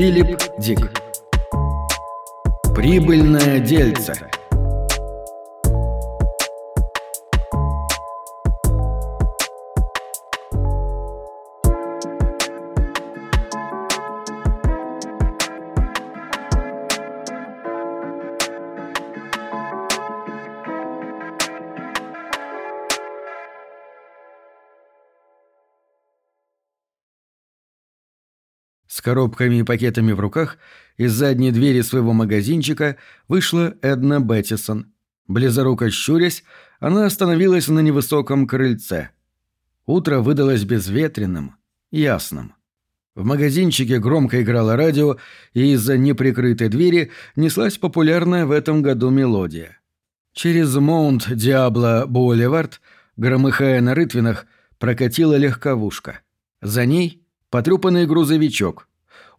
Филипп Дик. Прибыльное дельце. Коробками и пакетами в руках из задней двери своего магазинчика вышла Эдна Беттисон. Близоруко щурясь, она остановилась на невысоком крыльце. Утро выдалось безветренным, ясным. В магазинчике громко играло радио, и из-за неприкрытой двери неслась популярная в этом году мелодия. Через Моунт Диабло Боулевард, громыхая на рытвинах, прокатила легковушка. За ней — потрепанный грузовичок —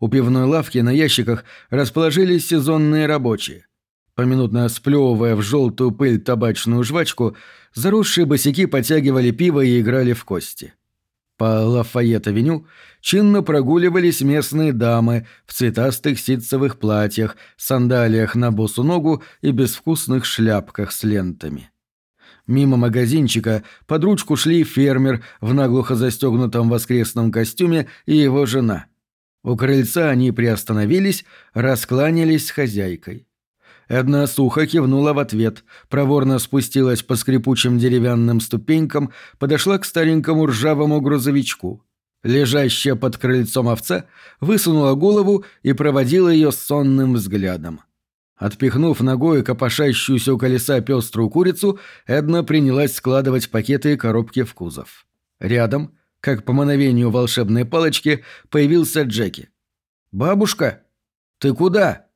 у пивной лавки на ящиках расположились сезонные рабочие. Поминутно сплевывая в желтую пыль табачную жвачку, заросшие босики подтягивали пиво и играли в кости. По Лафайет-авеню чинно прогуливались местные дамы в цветастых ситцевых платьях, сандалиях на босу ногу и безвкусных шляпках с лентами. Мимо магазинчика под ручку шли фермер в наглухо застегнутом воскресном костюме и его жена. У крыльца они приостановились, раскланялись с хозяйкой. Одна сухо кивнула в ответ, проворно спустилась по скрипучим деревянным ступенькам, подошла к старенькому ржавому грузовичку. Лежащая под крыльцом овца высунула голову и проводила ее сонным взглядом. Отпихнув ногой копошащуюся у колеса пеструю курицу, Эдна принялась складывать пакеты и коробки в кузов. Рядом — как по мановению волшебной палочки, появился Джеки. «Бабушка? Ты куда?»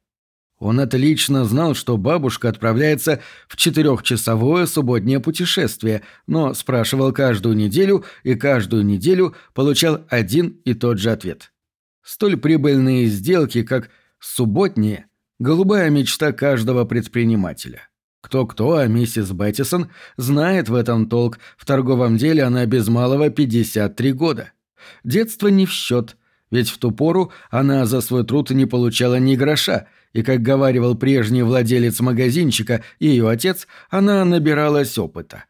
Он отлично знал, что бабушка отправляется в четырехчасовое субботнее путешествие, но спрашивал каждую неделю и каждую неделю получал один и тот же ответ. Столь прибыльные сделки, как субботние, голубая мечта каждого предпринимателя. Кто-кто, а миссис Беттисон знает в этом толк, в торговом деле она без малого 53 года. Детство не в счет, ведь в ту пору она за свой труд не получала ни гроша, и, как говаривал прежний владелец магазинчика и ее отец, она набиралась опыта.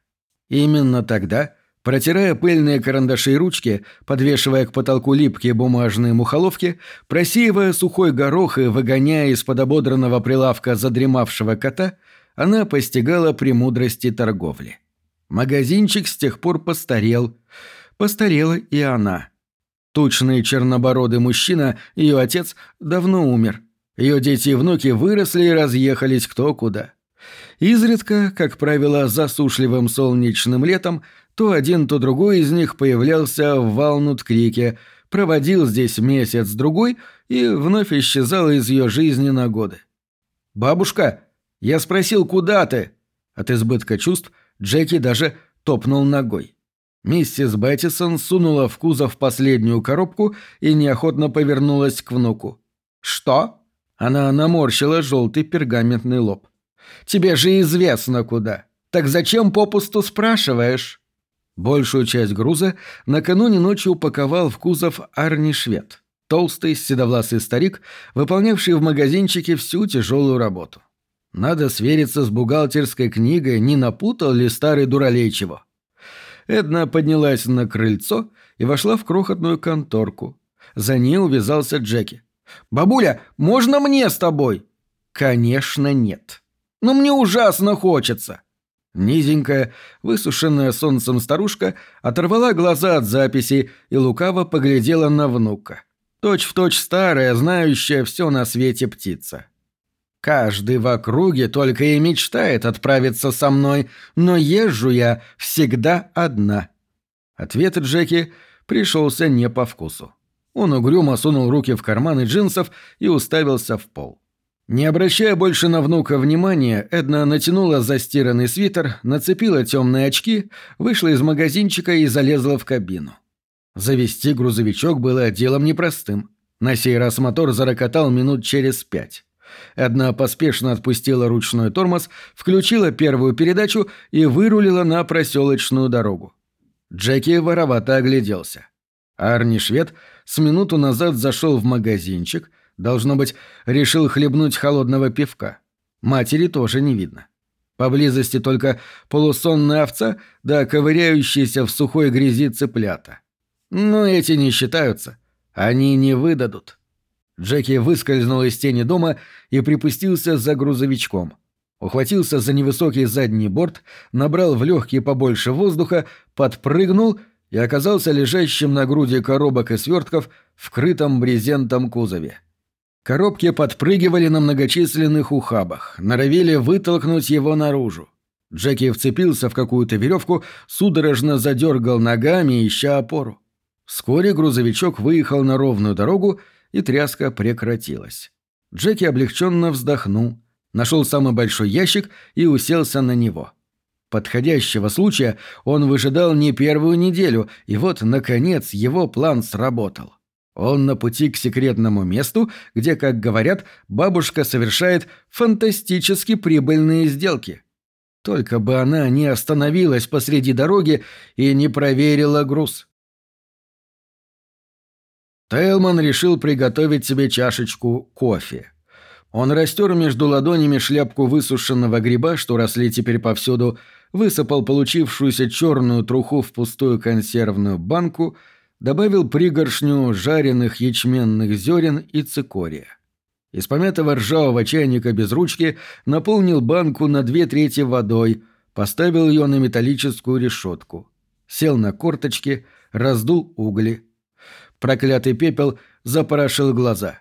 Именно тогда, протирая пыльные карандаши и ручки, подвешивая к потолку липкие бумажные мухоловки, просеивая сухой горох и выгоняя из-под ободранного прилавка задремавшего кота – она постигала премудрости торговли. Магазинчик с тех пор постарел. Постарела и она. Тучный чернобородый мужчина, ее отец, давно умер. Ее дети и внуки выросли и разъехались кто куда. Изредка, как правило, засушливым солнечным летом, то один, то другой из них появлялся в Валнут-Крике, проводил здесь месяц-другой и вновь исчезал из ее жизни на годы. «Бабушка!» Я спросил, куда ты?» От избытка чувств Джеки даже топнул ногой. Миссис Беттисон сунула в кузов последнюю коробку и неохотно повернулась к внуку. «Что?» Она наморщила желтый пергаментный лоб. «Тебе же известно куда. Так зачем попусту спрашиваешь?» Большую часть груза накануне ночью упаковал в кузов Арни Швед, толстый седовласый старик, выполнявший в магазинчике всю тяжелую работу. Надо свериться с бухгалтерской книгой, не напутал ли старый дуралей чего. Эдна поднялась на крыльцо и вошла в крохотную конторку. За ней увязался Джеки. «Бабуля, можно мне с тобой?» «Конечно, нет. Но мне ужасно хочется». Низенькая, высушенная солнцем старушка оторвала глаза от записи и лукаво поглядела на внука. Точь в точь старая, знающая все на свете птица. Каждый в округе только и мечтает отправиться со мной, но езжу я всегда одна». Ответ Джеки пришелся не по вкусу. Он угрюмо сунул руки в карманы джинсов и уставился в пол. Не обращая больше на внука внимания, Эдна натянула застиранный свитер, нацепила темные очки, вышла из магазинчика и залезла в кабину. Завести грузовичок было делом непростым. На сей раз мотор зарокотал минут через пять. Одна поспешно отпустила ручной тормоз, включила первую передачу и вырулила на проселочную дорогу. Джеки воровато огляделся. Арни Швед с минуту назад зашел в магазинчик, Должно быть, решил хлебнуть холодного пивка. Матери тоже не видно. Поблизости только полусонная овца да ковыряющиеся в сухой грязи цыплята. Но эти не считаются. Они не выдадут. Джеки выскользнул из тени дома и припустился за грузовичком. Ухватился за невысокий задний борт, набрал в легкие побольше воздуха, подпрыгнул и оказался лежащим на груди коробок и свертков в крытом брезентом кузове. Коробки подпрыгивали на многочисленных ухабах, норовили вытолкнуть его наружу. Джеки вцепился в какую-то веревку, судорожно задергал ногами, ища опору. Вскоре грузовичок выехал на ровную дорогу и тряска прекратилась. Джеки облегченно вздохнул, нашел самый большой ящик и уселся на него. Подходящего случая он выжидал не первую неделю, и вот, наконец, его план сработал. Он на пути к секретному месту, где, как говорят, бабушка совершает фантастически прибыльные сделки. Только бы она не остановилась посреди дороги и не проверила груз. Тейлман решил приготовить себе чашечку кофе. Он растер между ладонями шляпку высушенного гриба, что росли теперь повсюду, высыпал получившуюся черную труху в пустую консервную банку, добавил пригоршню жареных ячменных зерен и цикория. Из помятого ржавого чайника без ручки наполнил банку на две трети водой, поставил ее на металлическую решетку. Сел на корточки, раздул угли, Проклятый пепел запорошил глаза.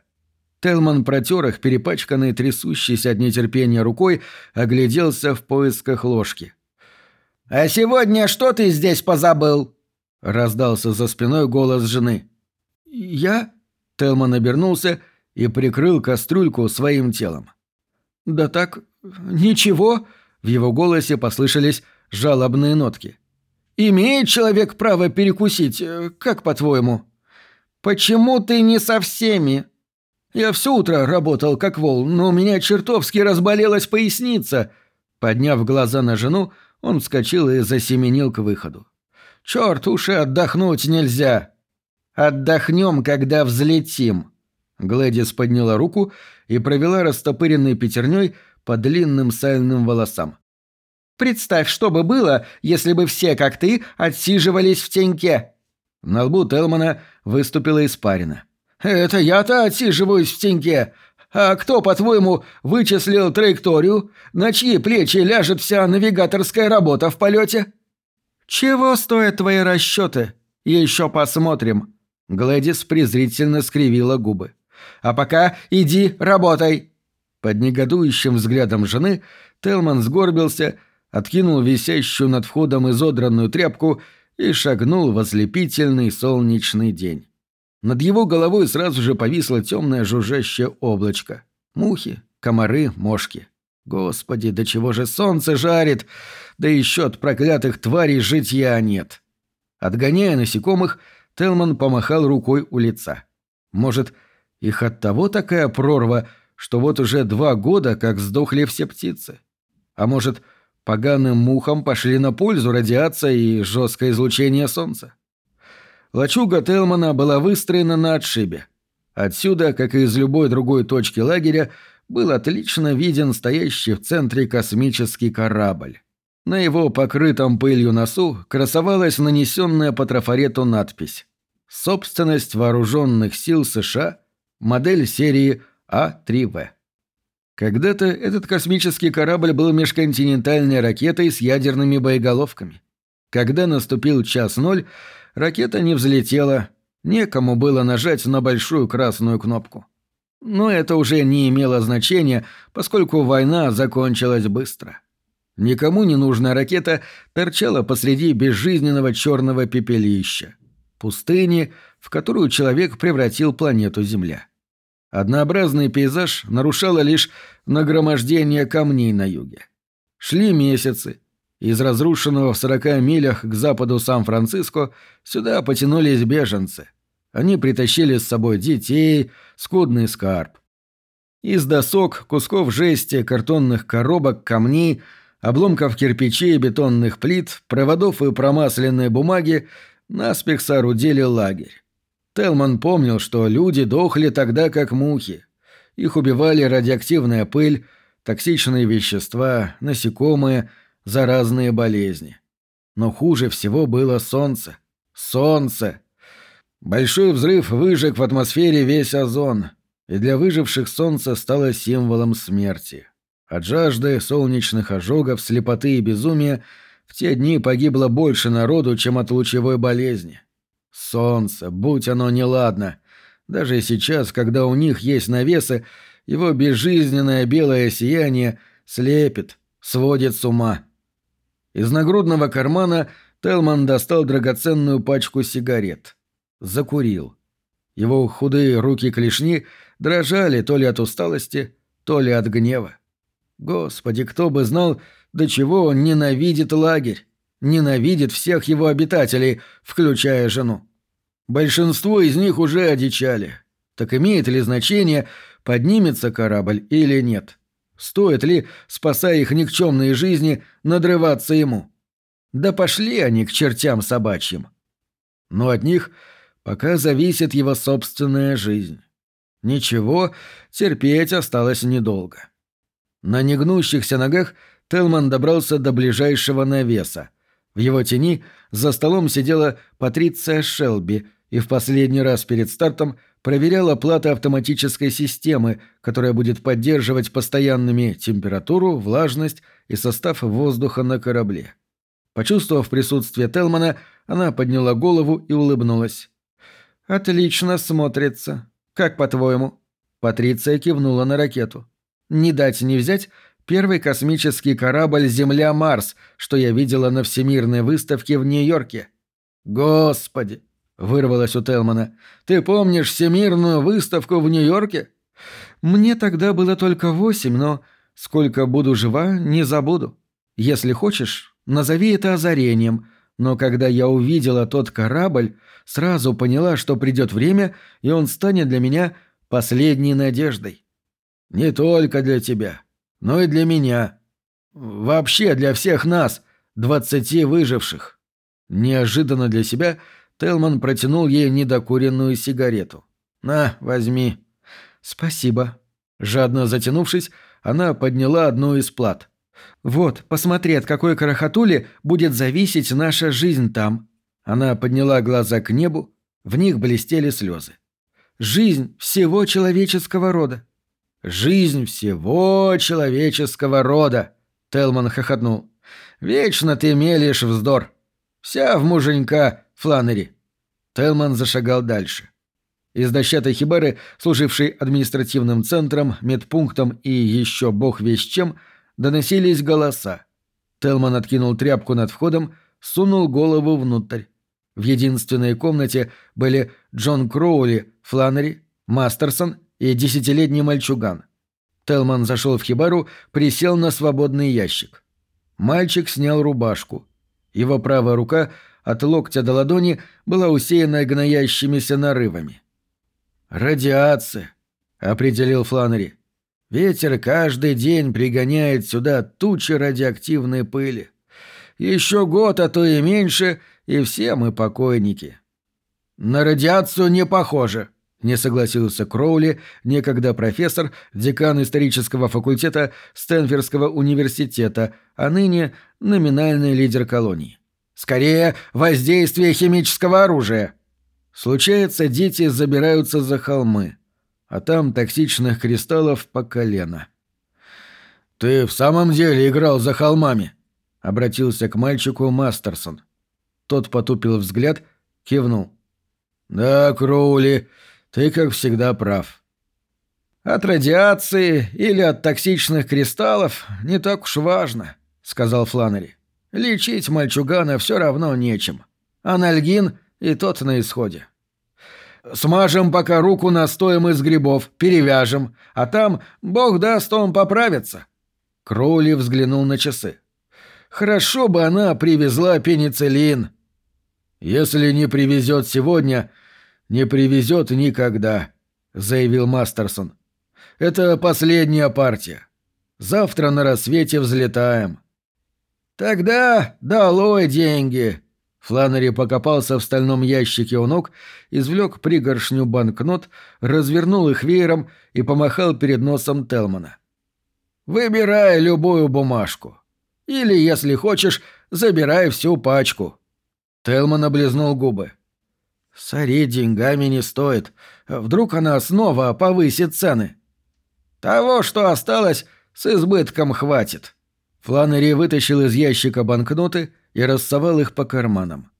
Телман протер их, перепачканный, трясущийся от нетерпения рукой, огляделся в поисках ложки. «А сегодня что ты здесь позабыл?» — раздался за спиной голос жены. «Я?» — Телман обернулся и прикрыл кастрюльку своим телом. «Да так, ничего», — в его голосе послышались жалобные нотки. «Имеет человек право перекусить, как по-твоему?» «Почему ты не со всеми?» «Я все утро работал как вол, но у меня чертовски разболелась поясница». Подняв глаза на жену, он вскочил и засеменил к выходу. «Черт, уж и отдохнуть нельзя!» «Отдохнем, когда взлетим!» Глэдис подняла руку и провела растопыренной пятерней по длинным сальным волосам. «Представь, что бы было, если бы все, как ты, отсиживались в теньке!» На лбу Телмана выступила испарина. «Это я-то отсиживаюсь в теньке. А кто, по-твоему, вычислил траекторию? На чьи плечи ляжет вся навигаторская работа в полете?» «Чего стоят твои расчеты? Еще посмотрим». Глэдис презрительно скривила губы. «А пока иди работай!» Под негодующим взглядом жены Телман сгорбился, откинул висящую над входом изодранную тряпку и шагнул в ослепительный солнечный день. Над его головой сразу же повисло темное жужжащее облачко. Мухи, комары, мошки. Господи, до чего же солнце жарит! Да еще от проклятых тварей житья нет. Отгоняя насекомых, Телман помахал рукой у лица. Может, их от того такая прорва, что вот уже два года, как сдохли все птицы? А может, Поганым мухам пошли на пользу радиация и жесткое излучение Солнца. Лачуга Телмана была выстроена на отшибе. Отсюда, как и из любой другой точки лагеря, был отлично виден стоящий в центре космический корабль. На его покрытом пылью носу красовалась нанесенная по трафарету надпись «Собственность вооруженных сил США, модель серии А3В». Когда-то этот космический корабль был межконтинентальной ракетой с ядерными боеголовками. Когда наступил час ноль, ракета не взлетела, некому было нажать на большую красную кнопку. Но это уже не имело значения, поскольку война закончилась быстро. Никому не нужная ракета торчала посреди безжизненного черного пепелища. Пустыни, в которую человек превратил планету Земля. Однообразный пейзаж нарушало лишь нагромождение камней на юге. Шли месяцы. Из разрушенного в сорока милях к западу Сан-Франциско сюда потянулись беженцы. Они притащили с собой детей, скудный скарб. Из досок, кусков жести, картонных коробок, камней, обломков кирпичей, бетонных плит, проводов и промасленной бумаги наспех соорудили лагерь. Телман помнил, что люди дохли тогда как мухи. Их убивали радиоактивная пыль, токсичные вещества, насекомые, заразные болезни. Но хуже всего было солнце. Солнце! Большой взрыв выжег в атмосфере весь озон, и для выживших солнце стало символом смерти. От жажды, солнечных ожогов, слепоты и безумия в те дни погибло больше народу, чем от лучевой болезни. Солнце, будь оно неладно. Даже сейчас, когда у них есть навесы, его безжизненное белое сияние слепит, сводит с ума. Из нагрудного кармана Телман достал драгоценную пачку сигарет. Закурил. Его худые руки-клешни дрожали то ли от усталости, то ли от гнева. Господи, кто бы знал, до чего он ненавидит лагерь, ненавидит всех его обитателей, включая жену. Большинство из них уже одичали. Так имеет ли значение, поднимется корабль или нет? Стоит ли, спасая их никчемные жизни, надрываться ему? Да пошли они к чертям собачьим. Но от них пока зависит его собственная жизнь. Ничего, терпеть осталось недолго. На негнущихся ногах Телман добрался до ближайшего навеса. В его тени за столом сидела Патриция Шелби и в последний раз перед стартом проверяла платы автоматической системы, которая будет поддерживать постоянными температуру, влажность и состав воздуха на корабле. Почувствовав присутствие Телмана, она подняла голову и улыбнулась. «Отлично смотрится. Как по-твоему?» Патриция кивнула на ракету. Не дать не взять первый космический корабль «Земля-Марс», что я видела на Всемирной выставке в Нью-Йорке. «Господи!» — вырвалось у Телмана. «Ты помнишь Всемирную выставку в Нью-Йорке?» «Мне тогда было только восемь, но сколько буду жива, не забуду. Если хочешь, назови это озарением, но когда я увидела тот корабль, сразу поняла, что придет время, и он станет для меня последней надеждой. Не только для тебя, но и для меня. Вообще для всех нас, двадцати выживших. Неожиданно для себя Телман протянул ей недокуренную сигарету. «На, возьми». «Спасибо». Жадно затянувшись, она подняла одну из плат. «Вот, посмотри, от какой карахатули будет зависеть наша жизнь там». Она подняла глаза к небу, в них блестели слезы. «Жизнь всего человеческого рода. Жизнь всего человеческого рода, Телман хохотнул. Вечно ты мелешь вздор. Вся в муженька, Фланнери. Телман зашагал дальше. Из дощатой хибары, служившей административным центром, медпунктом и еще бог весь чем, доносились голоса. Телман откинул тряпку над входом, сунул голову внутрь. В единственной комнате были Джон Кроули, Фланнери, Мастерсон и десятилетний мальчуган. Телман зашел в хибару, присел на свободный ящик. Мальчик снял рубашку. Его правая рука от локтя до ладони была усеяна гноящимися нарывами. «Радиация», — определил Фланнери. «Ветер каждый день пригоняет сюда тучи радиоактивной пыли. Еще год, а то и меньше, и все мы покойники». «На радиацию не похоже», не согласился Кроули, некогда профессор, декан исторического факультета Стэнфердского университета, а ныне номинальный лидер колонии. «Скорее, воздействие химического оружия!» Случается, дети забираются за холмы, а там токсичных кристаллов по колено. «Ты в самом деле играл за холмами?» — обратился к мальчику Мастерсон. Тот потупил взгляд, кивнул. «Да, Кроули, ты, как всегда, прав. От радиации или от токсичных кристаллов не так уж важно, сказал Фланнери. Лечить мальчугана все равно нечем. Анальгин и тот на исходе. Смажем пока руку настоем из грибов, перевяжем, а там, бог даст, он поправится. Кроули взглянул на часы. Хорошо бы она привезла пенициллин. Если не привезет сегодня, не привезет никогда», — заявил Мастерсон. «Это последняя партия. Завтра на рассвете взлетаем». «Тогда долой деньги!» Фланнери покопался в стальном ящике у ног, извлек пригоршню банкнот, развернул их веером и помахал перед носом Телмана. «Выбирай любую бумажку. Или, если хочешь, забирай всю пачку». Телман облизнул губы. «Сорить деньгами не стоит. Вдруг она снова повысит цены?» «Того, что осталось, с избытком хватит». Фланнери вытащил из ящика банкноты и рассовал их по карманам.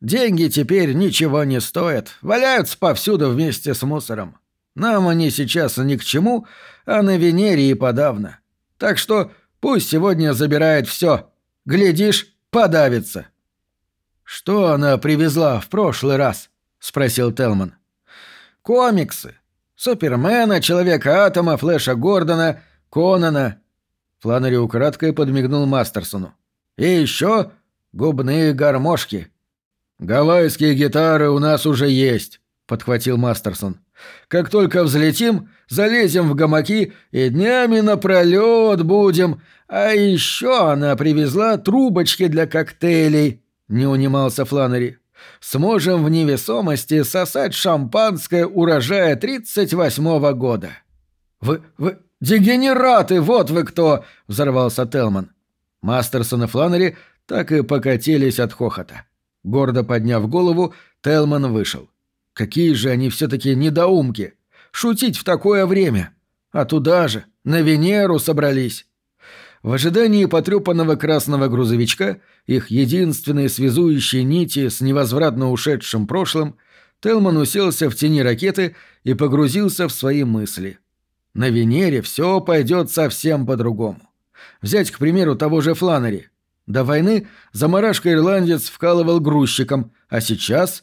«Деньги теперь ничего не стоят, валяются повсюду вместе с мусором. Нам они сейчас ни к чему, а на Венере и подавно. Так что пусть сегодня забирает все. Глядишь, подавится». «Что она привезла в прошлый раз?» — спросил Телман. «Комиксы. Супермена, Человека-атома, Флэша Гордона, Конана». Фланнери украдкой подмигнул Мастерсону. «И еще губные гармошки». «Гавайские гитары у нас уже есть», — подхватил Мастерсон. «Как только взлетим, залезем в гамаки и днями напролет будем. А еще она привезла трубочки для коктейлей», — не унимался Фланнери. «Сможем в невесомости сосать шампанское урожая 38-го года». «Вы... вы... дегенераты, вот вы кто!» — взорвался Телман. Мастерсон и Фланнери так и покатились от хохота. Гордо подняв голову, Телман вышел. Какие же они все-таки недоумки! Шутить в такое время! А туда же, на Венеру собрались! В ожидании потрепанного красного грузовичка, их единственной связующей нити с невозвратно ушедшим прошлым, Телман уселся в тени ракеты и погрузился в свои мысли. На Венере все пойдет совсем по-другому. Взять, к примеру, того же Фланнери. До войны заморашка-ирландец вкалывал грузчиком, а сейчас...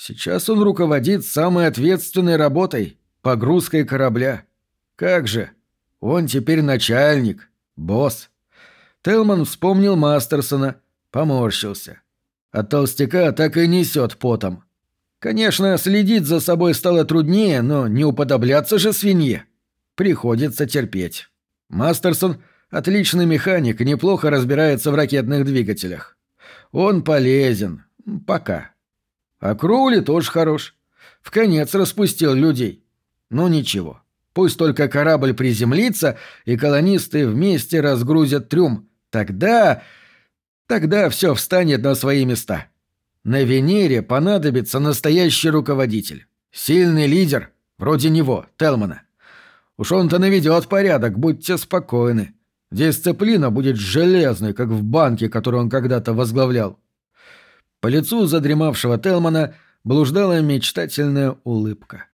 Сейчас он руководит самой ответственной работой — погрузкой корабля. Как же? Он теперь начальник, босс. Телман вспомнил Мастерсона, поморщился. От толстяка так и несет потом. Конечно, следить за собой стало труднее, но не уподобляться же свинье. Приходится терпеть. Мастерсон Отличный механик, неплохо разбирается в ракетных двигателях. Он полезен. Пока. А Кроули тоже хорош. В конец распустил людей. Ну ничего. Пусть только корабль приземлится, и колонисты вместе разгрузят трюм. Тогда... Тогда все встанет на свои места. На Венере понадобится настоящий руководитель. Сильный лидер, вроде него, Телмана. Уж он-то наведет порядок, будьте спокойны. Дисциплина будет железной, как в банке, который он когда-то возглавлял. По лицу задремавшего Телмана блуждала мечтательная улыбка.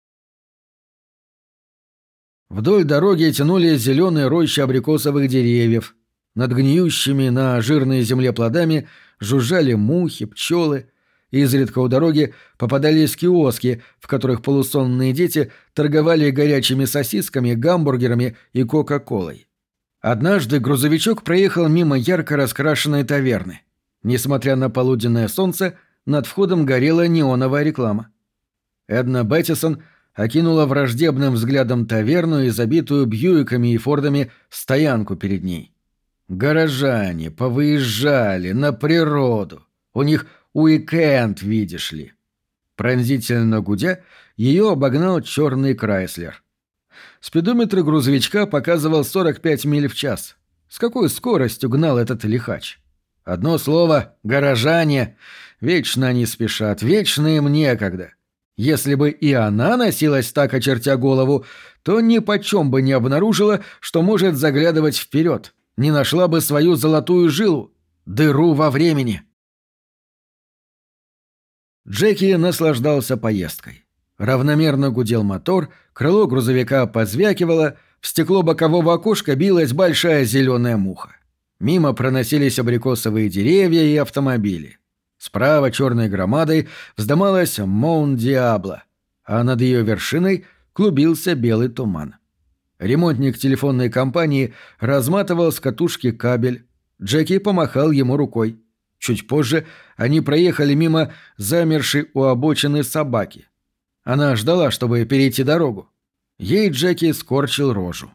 Вдоль дороги тянулись зеленые рощи абрикосовых деревьев. Над гниющими на жирной земле плодами жужжали мухи, пчелы. Изредка у дороги попадались киоски, в которых полусонные дети торговали горячими сосисками, гамбургерами и кока-колой. Однажды грузовичок проехал мимо ярко раскрашенной таверны. Несмотря на полуденное солнце, над входом горела неоновая реклама. Эдна Беттисон окинула враждебным взглядом таверну и забитую Бьюиками и Фордами стоянку перед ней. Горожане повыезжали на природу. У них уикенд, видишь ли. Пронзительно гудя, ее обогнал черный Крайслер. Спидометр грузовичка показывал 45 миль в час. С какой скоростью гнал этот лихач? Одно слово — горожане. Вечно они спешат, вечно им некогда. Если бы и она носилась так, очертя голову, то ни почем бы не обнаружила, что может заглядывать вперед, не нашла бы свою золотую жилу, дыру во времени. Джеки наслаждался поездкой. Равномерно гудел мотор, крыло грузовика позвякивало, в стекло бокового окошка билась большая зеленая муха. Мимо проносились абрикосовые деревья и автомобили. Справа черной громадой вздымалась Моун-Диабло, а над ее вершиной клубился белый туман. Ремонтник телефонной компании разматывал с катушки кабель. Джеки помахал ему рукой. Чуть позже они проехали мимо замершей у обочины собаки. Она ждала, чтобы перейти дорогу. Ей Джеки скорчил рожу.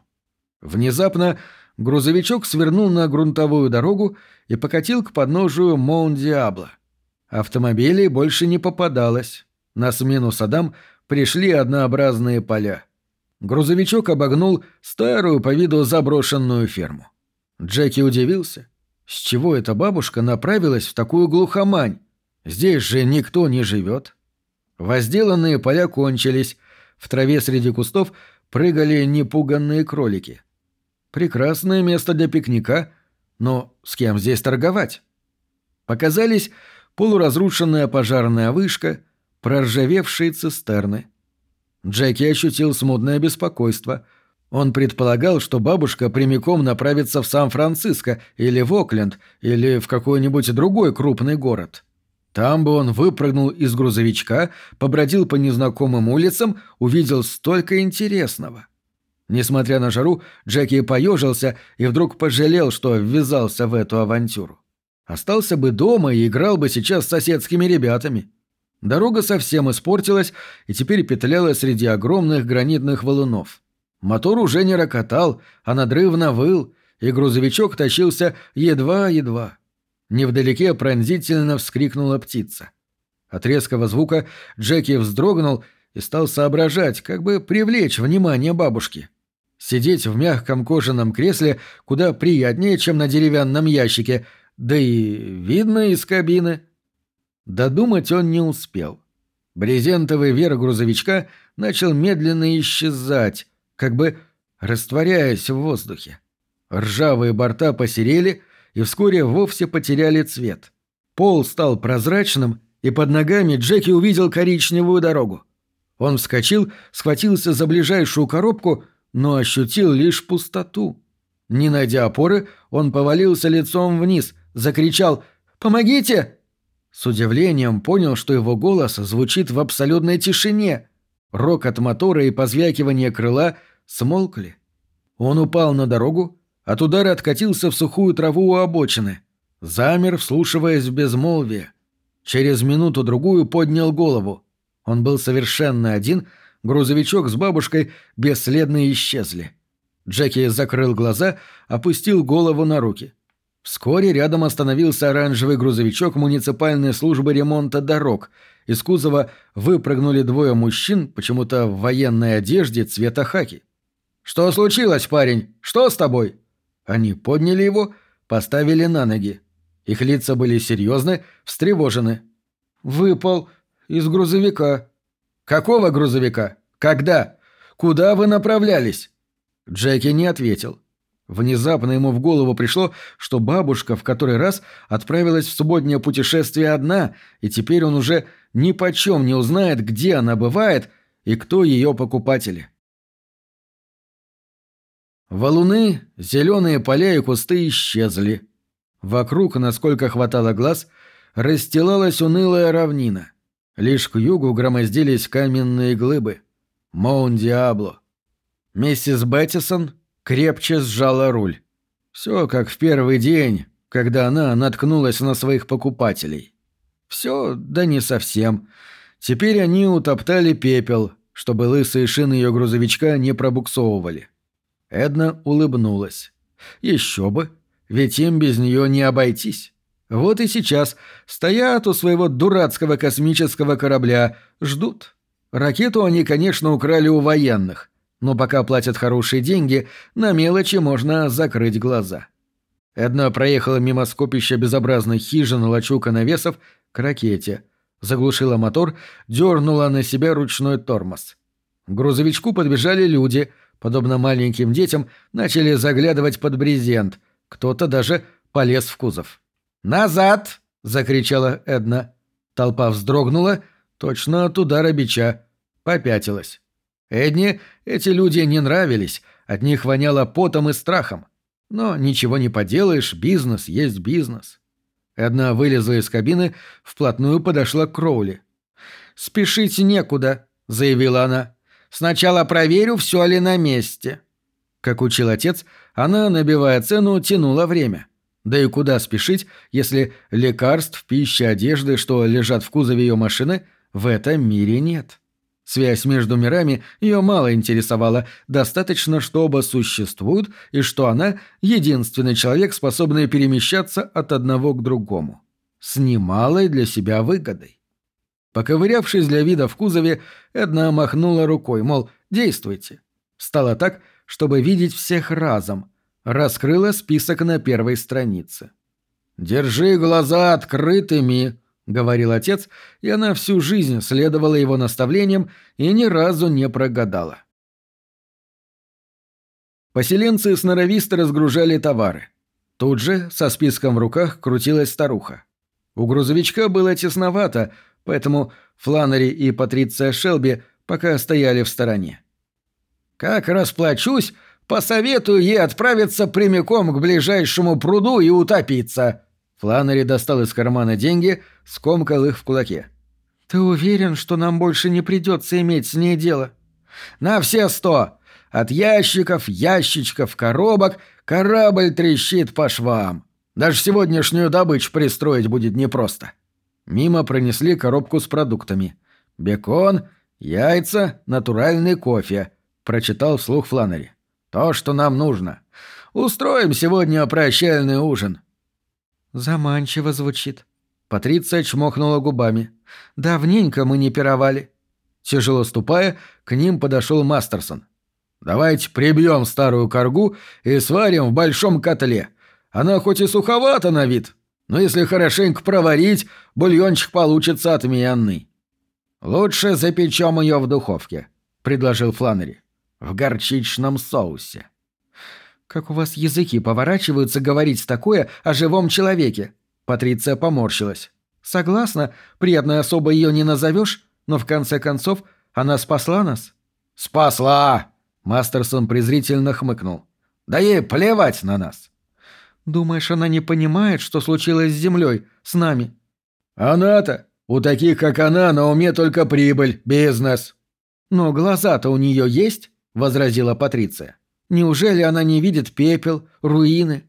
Внезапно грузовичок свернул на грунтовую дорогу и покатил к подножию Моун-Диабло. Автомобилей больше не попадалось. На смену садам пришли однообразные поля. Грузовичок обогнул старую по виду заброшенную ферму. Джеки удивился. С чего эта бабушка направилась в такую глухомань? Здесь же никто не живет. Возделанные поля кончились. В траве среди кустов прыгали непуганные кролики. Прекрасное место для пикника, но с кем здесь торговать? Показались полуразрушенная пожарная вышка, проржавевшие цистерны. Джеки ощутил смутное беспокойство. Он предполагал, что бабушка прямиком направится в Сан-Франциско или в Окленд или в какой-нибудь другой крупный город. Там бы он выпрыгнул из грузовичка, побродил по незнакомым улицам, увидел столько интересного. Несмотря на жару, Джеки поежился и вдруг пожалел, что ввязался в эту авантюру. Остался бы дома и играл бы сейчас с соседскими ребятами. Дорога совсем испортилась и теперь петляла среди огромных гранитных валунов. Мотор уже не рокотал, а надрывно выл, и грузовичок тащился едва-едва. Невдалеке пронзительно вскрикнула птица. От резкого звука Джеки вздрогнул и стал соображать, как бы привлечь внимание бабушки. Сидеть в мягком кожаном кресле куда приятнее, чем на деревянном ящике, да и видно из кабины. Додумать он не успел. Брезентовый верх грузовичка начал медленно исчезать, как бы растворяясь в воздухе. Ржавые борта посерели и вскоре вовсе потеряли цвет. Пол стал прозрачным, и под ногами Джеки увидел коричневую дорогу. Он вскочил, схватился за ближайшую коробку, но ощутил лишь пустоту. Не найдя опоры, он повалился лицом вниз, закричал «Помогите!» С удивлением понял, что его голос звучит в абсолютной тишине. Рок от мотора и позвякивание крыла смолкли. Он упал на дорогу, от удара откатился в сухую траву у обочины. Замер, вслушиваясь в безмолвие. Через минуту-другую поднял голову. Он был совершенно один, грузовичок с бабушкой бесследно исчезли. Джеки закрыл глаза, опустил голову на руки. Вскоре рядом остановился оранжевый грузовичок муниципальной службы ремонта дорог. Из кузова выпрыгнули двое мужчин, почему-то в военной одежде цвета хаки. «Что случилось, парень? Что с тобой?» Они подняли его, поставили на ноги. Их лица были серьезны, встревожены. «Выпал из грузовика». «Какого грузовика? Когда? Куда вы направлялись?» Джеки не ответил. Внезапно ему в голову пришло, что бабушка в который раз отправилась в субботнее путешествие одна, и теперь он уже ни почем не узнает, где она бывает и кто ее покупатели. Валуны, зеленые поля и кусты исчезли. Вокруг, насколько хватало глаз, расстилалась унылая равнина. Лишь к югу громоздились каменные глыбы. Моун-Диабло. Миссис Беттисон крепче сжала руль. Все как в первый день, когда она наткнулась на своих покупателей. Все, да не совсем. Теперь они утоптали пепел, чтобы лысые шины ее грузовичка не пробуксовывали. Эдна улыбнулась. Еще бы, ведь им без нее не обойтись. Вот и сейчас стоят у своего дурацкого космического корабля, ждут. Ракету они, конечно, украли у военных, но пока платят хорошие деньги, на мелочи можно закрыть глаза. Эдна проехала мимо скопища безобразных хижин, лачуг и навесов к ракете. Заглушила мотор, дернула на себя ручной тормоз. К грузовичку подбежали люди — подобно маленьким детям, начали заглядывать под брезент. Кто-то даже полез в кузов. «Назад!» — закричала Эдна. Толпа вздрогнула, точно от удара бича. Попятилась. Эдне эти люди не нравились, от них воняло потом и страхом. Но ничего не поделаешь, бизнес есть бизнес. Эдна вылезла из кабины, вплотную подошла к Кроули. «Спешить некуда», — заявила она. Сначала проверю, все ли на месте». Как учил отец, она, набивая цену, тянула время. Да и куда спешить, если лекарств, пищи, одежды, что лежат в кузове ее машины, в этом мире нет. Связь между мирами ее мало интересовала, достаточно, что оба существуют и что она — единственный человек, способный перемещаться от одного к другому. с немалой для себя выгодой. Поковырявшись для вида в кузове, Эдна махнула рукой, мол, действуйте. Стало так, чтобы видеть всех разом. Раскрыла список на первой странице. «Держи глаза открытыми», — говорил отец, и она всю жизнь следовала его наставлениям и ни разу не прогадала. Поселенцы сноровисто разгружали товары. Тут же, со списком в руках, крутилась старуха. У грузовичка было тесновато, поэтому Фланнери и Патриция Шелби пока стояли в стороне. «Как расплачусь, посоветую ей отправиться прямиком к ближайшему пруду и утопиться», Фланнери достал из кармана деньги, скомкал их в кулаке. «Ты уверен, что нам больше не придется иметь с ней дело?» «На все сто! От ящиков, ящичков, коробок корабль трещит по швам. Даже сегодняшнюю добычу пристроить будет непросто». Мимо пронесли коробку с продуктами. «Бекон, яйца, натуральный кофе», — прочитал вслух Фланнери. «То, что нам нужно. Устроим сегодня прощальный ужин». «Заманчиво звучит». Патриция чмохнула губами. «Давненько мы не пировали». Тяжело ступая, к ним подошел Мастерсон. «Давайте прибьем старую коргу и сварим в большом котле. Она хоть и суховата на вид, но если хорошенько проварить, бульончик получится отменный». «Лучше запечем ее в духовке», — предложил Фланнери. «В горчичном соусе». «Как у вас языки поворачиваются говорить такое о живом человеке?» Патриция поморщилась. «Согласна, приятной особой ее не назовешь, но в конце концов она спасла нас». «Спасла!» — Мастерсон презрительно хмыкнул. «Да ей плевать на нас!» «Думаешь, она не понимает, что случилось с Землей, с нами?» «Она-то! У таких, как она, на уме только прибыль, бизнес!» «Но глаза-то у нее есть?» — возразила Патриция. Неужели она не видит пепел, руины?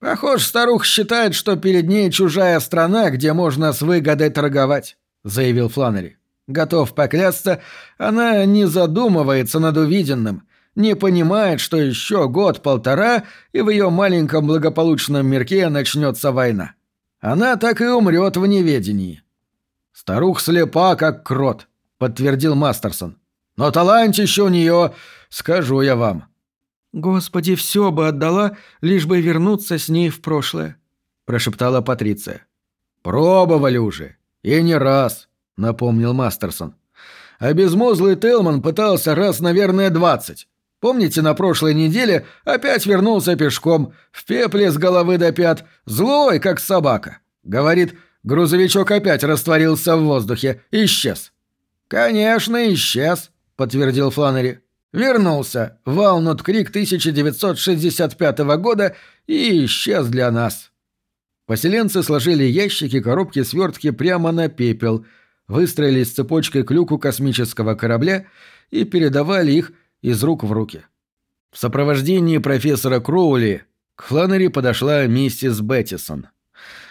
Похоже, старуха считает, что перед ней чужая страна, где можно с выгодой торговать, заявил Фланнери. Готов поклясться, она не задумывается над увиденным, не понимает, что еще год-полтора, и в ее маленьком благополучном мирке начнется война. Она так и умрет в неведении. Старух слепа, как крот, подтвердил Мастерсон. Но талантище у нее, скажу я вам. «Господи, все бы отдала, лишь бы вернуться с ней в прошлое», – прошептала Патриция. «Пробовали уже. И не раз», – напомнил Мастерсон. «А безмозглый Телман пытался раз, наверное, двадцать. Помните, на прошлой неделе опять вернулся пешком, в пепле с головы до пят, злой, как собака. Говорит, грузовичок опять растворился в воздухе, исчез». «Конечно, исчез», — подтвердил Фланнери. Вернулся в Валнут-Крик 1965 года и исчез для нас. Поселенцы сложили ящики, коробки, свертки прямо на пепел, выстроились цепочкой к люку космического корабля и передавали их из рук в руки. В сопровождении профессора Кроули к Фланнери подошла миссис Беттисон.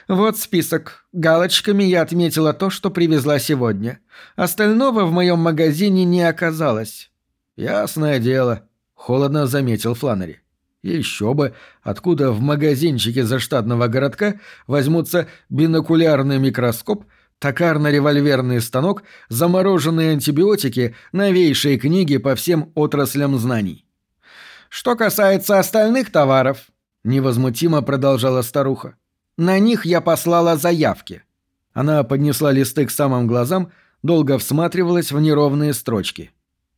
«Вот список. Галочками я отметила то, что привезла сегодня. Остального в моем магазине не оказалось. «Ясное дело», — холодно заметил Фланнери. Еще бы, откуда в магазинчике заштатного городка возьмутся бинокулярный микроскоп, токарно-револьверный станок, замороженные антибиотики, новейшие книги по всем отраслям знаний. «Что касается остальных товаров», — невозмутимо продолжала старуха, — «на них я послала заявки». Она поднесла листы к самым глазам, долго всматривалась в неровные строчки —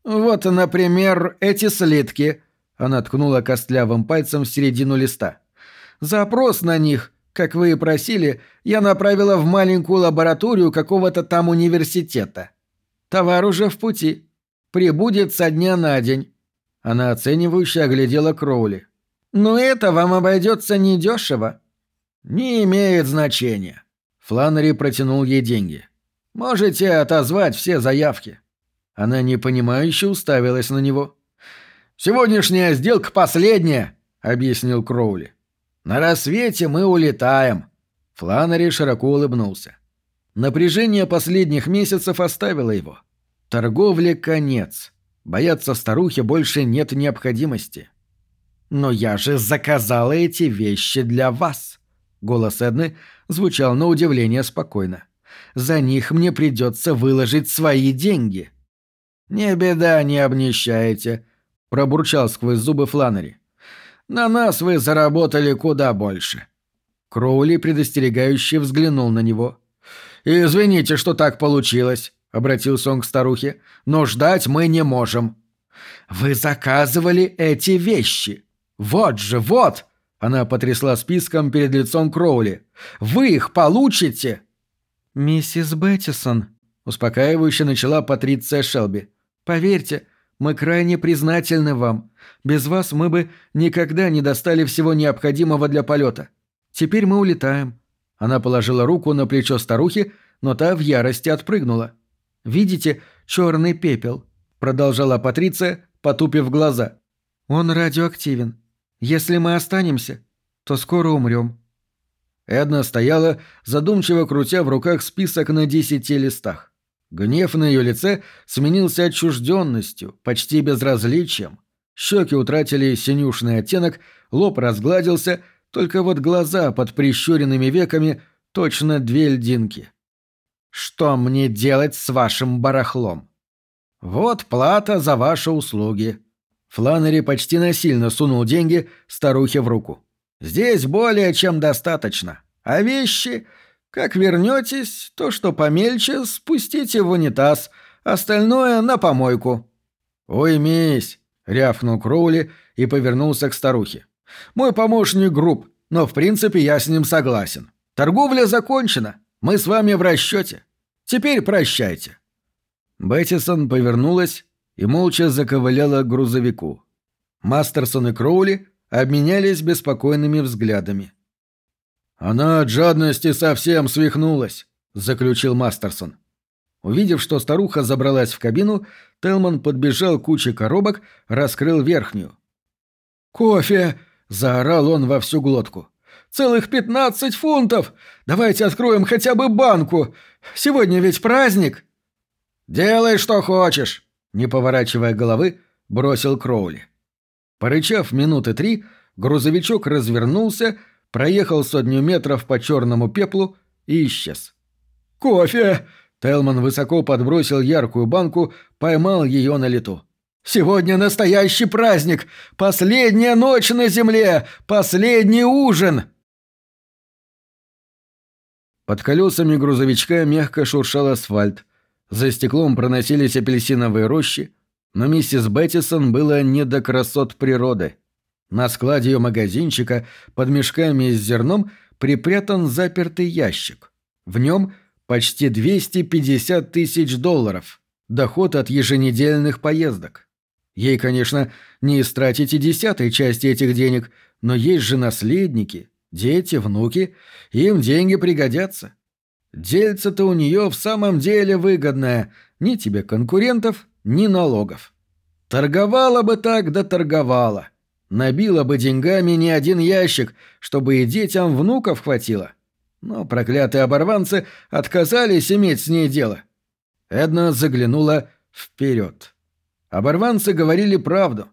«Вот, например, эти слитки», — она ткнула костлявым пальцем в середину листа. «Запрос на них, как вы и просили, я направила в маленькую лабораторию какого-то там университета. Товар уже в пути. Прибудет со дня на день». Она оценивающе оглядела Кроули. «Но это вам обойдется недешево». «Не имеет значения». Фланнери протянул ей деньги. «Можете отозвать все заявки». Она непонимающе уставилась на него. «Сегодняшняя сделка последняя», — объяснил Кроули. «На рассвете мы улетаем». Фланнери широко улыбнулся. Напряжение последних месяцев оставило его. Торговле конец. Бояться старухи больше нет необходимости. «Но я же заказала эти вещи для вас», Голос Эдны звучал на удивление спокойно. «За них мне придется выложить свои деньги». «Не беда, не обнищаете», — пробурчал сквозь зубы Фланнери. «На нас вы заработали куда больше». Кроули предостерегающе взглянул на него. «Извините, что так получилось», — обратился он к старухе, — «но ждать мы не можем». «Вы заказывали эти вещи. Вот же, вот!» Она потрясла списком перед лицом Кроули. «Вы их получите!» «Миссис Беттисон», — успокаивающе начала Патриция Шелби. «Поверьте, мы крайне признательны вам. Без вас мы бы никогда не достали всего необходимого для полета. Теперь мы улетаем». Она положила руку на плечо старухи, но та в ярости отпрыгнула. «Видите черный пепел?» — продолжала Патриция, потупив глаза. «Он радиоактивен. Если мы останемся, то скоро умрем». Эдна стояла, задумчиво крутя в руках список на десяти листах. Гнев на ее лице сменился отчужденностью, почти безразличием. Щеки утратили синюшный оттенок, лоб разгладился, только вот глаза под прищуренными веками точно две льдинки. «Что мне делать с вашим барахлом?» «Вот плата за ваши услуги», Фланнери почти насильно сунул деньги старухе в руку. «Здесь более чем достаточно. А вещи... Как вернетесь, то, что помельче, спустите в унитаз, остальное — на помойку». «Уймись!» — рявкнул Кроули и повернулся к старухе. «Мой помощник груб, но в принципе я с ним согласен. Торговля закончена. Мы с вами в расчете. Теперь прощайте». Беттисон повернулась и молча заковыляла к грузовику. Мастерсон и Кроули обменялись беспокойными взглядами. «Она от жадности совсем свихнулась», — заключил Мастерсон. Увидев, что старуха забралась в кабину, Телман подбежал к куче коробок, раскрыл верхнюю. «Кофе!» — заорал он во всю глотку. «Целых пятнадцать фунтов! Давайте откроем хотя бы банку! Сегодня ведь праздник!» «Делай, что хочешь!» не поворачивая головы, бросил Кроули. Порычав минуты три, грузовичок развернулся, проехал сотню метров по черному пеплу и исчез. «Кофе!» Телман высоко подбросил яркую банку, поймал ее на лету. «Сегодня настоящий праздник! Последняя ночь на земле! Последний ужин!» Под колесами грузовичка мягко шуршал асфальт. За стеклом проносились апельсиновые рощи, но миссис Беттисон было не до красот природы. На складе ее магазинчика под мешками с зерном припрятан запертый ящик. В нем почти 250 тысяч долларов. Доход от еженедельных поездок. Ей, конечно, не истратить и десятой части этих денег, но есть же наследники, дети, внуки, им деньги пригодятся. Дельце-то у нее в самом деле выгодное. Ни тебе конкурентов, ни налогов. Торговала бы так, да торговала. Набила бы деньгами не один ящик, чтобы и детям внуков хватило. Но проклятые оборванцы отказались иметь с ней дело. Эдна заглянула вперед. Оборванцы говорили правду.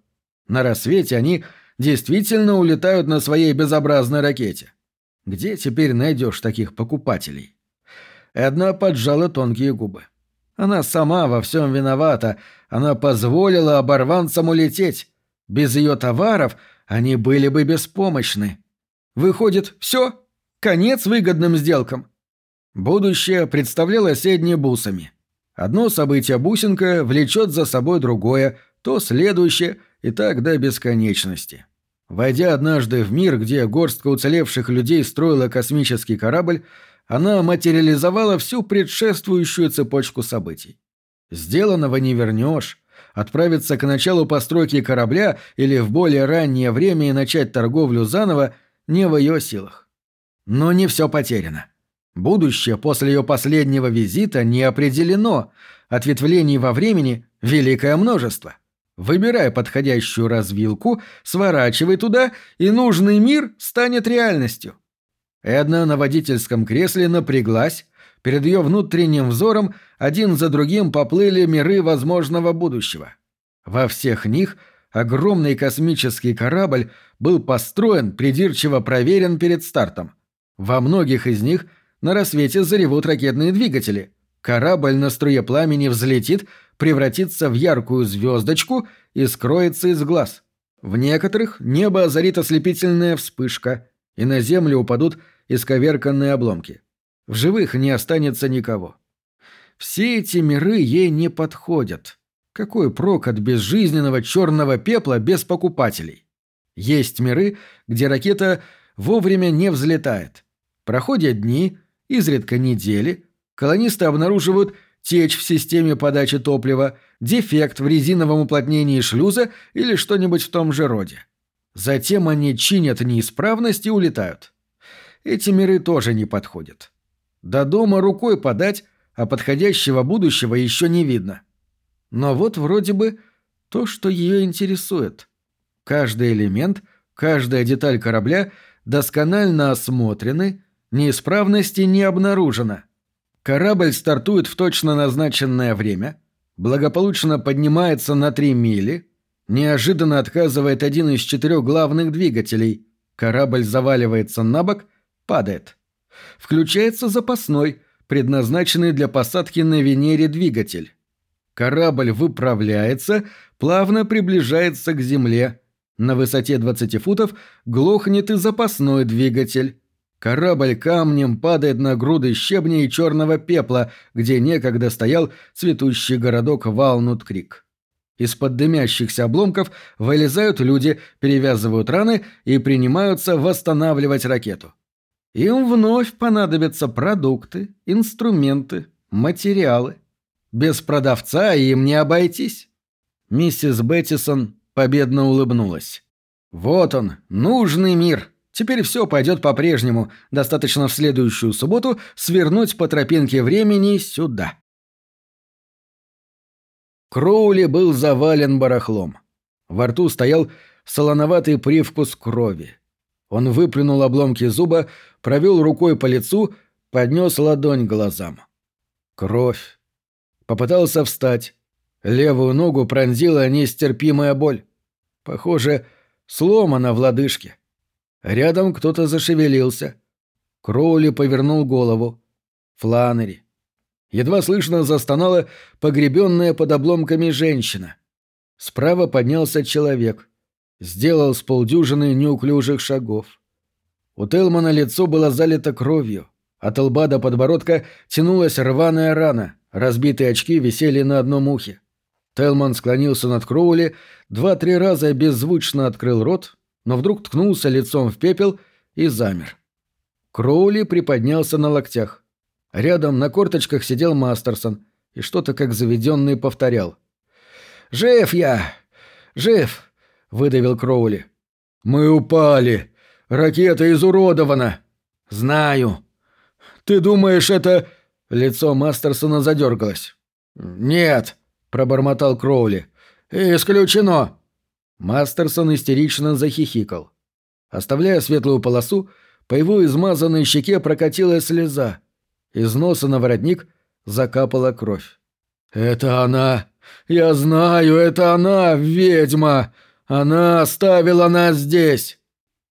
На рассвете они действительно улетают на своей безобразной ракете. Где теперь найдешь таких покупателей? Эдна поджала тонкие губы. Она сама во всем виновата. Она позволила оборванцам улететь. Без ее товаров они были бы беспомощны. Выходит, все? Конец выгодным сделкам. Будущее представлялось Эдне бусами. Одно событие бусинка влечет за собой другое, то следующее и так до бесконечности. Войдя однажды в мир, где горстка уцелевших людей строила космический корабль, она материализовала всю предшествующую цепочку событий. Сделанного не вернешь. Отправиться к началу постройки корабля или в более раннее время и начать торговлю заново не в ее силах. Но не все потеряно. Будущее после ее последнего визита не определено. Ответвлений во времени великое множество. Выбирай подходящую развилку, сворачивай туда, и нужный мир станет реальностью. Эдна на водительском кресле напряглась. Перед ее внутренним взором один за другим поплыли миры возможного будущего. Во всех них огромный космический корабль был построен, придирчиво проверен перед стартом. Во многих из них на рассвете заревут ракетные двигатели. Корабль на струе пламени взлетит, превратится в яркую звездочку и скроется из глаз. В некоторых небо озарит ослепительная вспышка, и на землю упадут исковерканные обломки. В живых не останется никого. Все эти миры ей не подходят. Какой прок от безжизненного черного пепла без покупателей? Есть миры, где ракета вовремя не взлетает. Проходят дни, изредка недели, колонисты обнаруживают течь в системе подачи топлива, дефект в резиновом уплотнении шлюза или что-нибудь в том же роде. Затем они чинят неисправность и улетают. Эти миры тоже не подходят. До дома рукой подать, а подходящего будущего еще не видно. Но вот вроде бы то, что ее интересует. Каждый элемент, каждая деталь корабля досконально осмотрены, неисправности не обнаружено. Корабль стартует в точно назначенное время, благополучно поднимается на три мили, неожиданно отказывает один из четырех главных двигателей, корабль заваливается на бок, падает. Включается запасной, предназначенный для посадки на Венере двигатель. Корабль выправляется, плавно приближается к Земле. На высоте 20 футов глохнет и запасной двигатель. Корабль камнем падает на груды щебня и черного пепла, где некогда стоял цветущий городок Валнут-Крик. Из-под дымящихся обломков вылезают люди, перевязывают раны и принимаются восстанавливать ракету. Им вновь понадобятся продукты, инструменты, материалы. Без продавца им не обойтись. Миссис Беттисон победно улыбнулась. Вот он, нужный мир. Теперь все пойдет по-прежнему. Достаточно в следующую субботу свернуть по тропинке времени сюда. Кроули был завален барахлом. Во рту стоял солоноватый привкус крови. Он выплюнул обломки зуба, провел рукой по лицу, поднес ладонь глазам. Кровь. Попытался встать. Левую ногу пронзила нестерпимая боль. Похоже, сломана в лодыжке. Рядом кто-то зашевелился. Кроули повернул голову. Фланери. Едва слышно застонала погребенная под обломками женщина. Справа поднялся человек. Сделал с полдюжины неуклюжих шагов. У Телмана лицо было залито кровью. От лба до подбородка тянулась рваная рана. Разбитые очки висели на одном ухе. Телман склонился над Кроули, два-три раза беззвучно открыл рот, но вдруг ткнулся лицом в пепел и замер. Кроули приподнялся на локтях. Рядом на корточках сидел Мастерсон и что-то как заведенный повторял. «Жив я! Жив!» — выдавил Кроули. «Мы упали! Ракета изуродована!» «Знаю!» «Ты думаешь, это...» Лицо Мастерсона задергалось. «Нет!» — пробормотал Кроули. «Исключено!» Мастерсон истерично захихикал. Оставляя светлую полосу, по его измазанной щеке прокатилась слеза. Из носа на воротник закапала кровь. «Это она! Я знаю, это она, ведьма! Она оставила нас здесь!»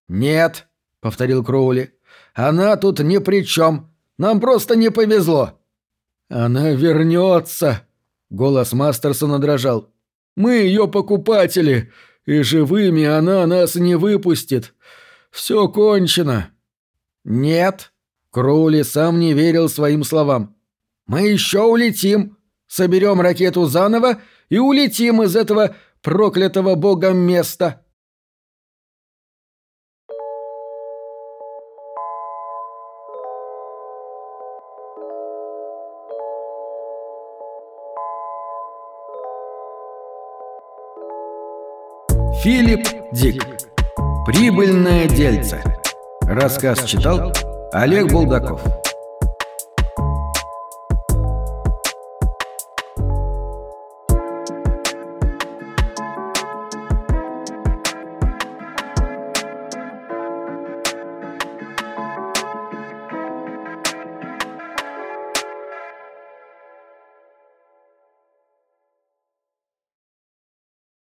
«Нет», — повторил Кроули, — «она тут ни при чем. Нам просто не повезло». «Она вернется!» — голос Мастерсона дрожал. «Мы ее покупатели и живыми она нас не выпустит. Все кончено». «Нет», — Кроули сам не верил своим словам. «Мы еще улетим, соберем ракету заново и улетим из этого проклятого богом места». Филипп Дик. Прибыльное дельце. Рассказ читал Олег Булдаков.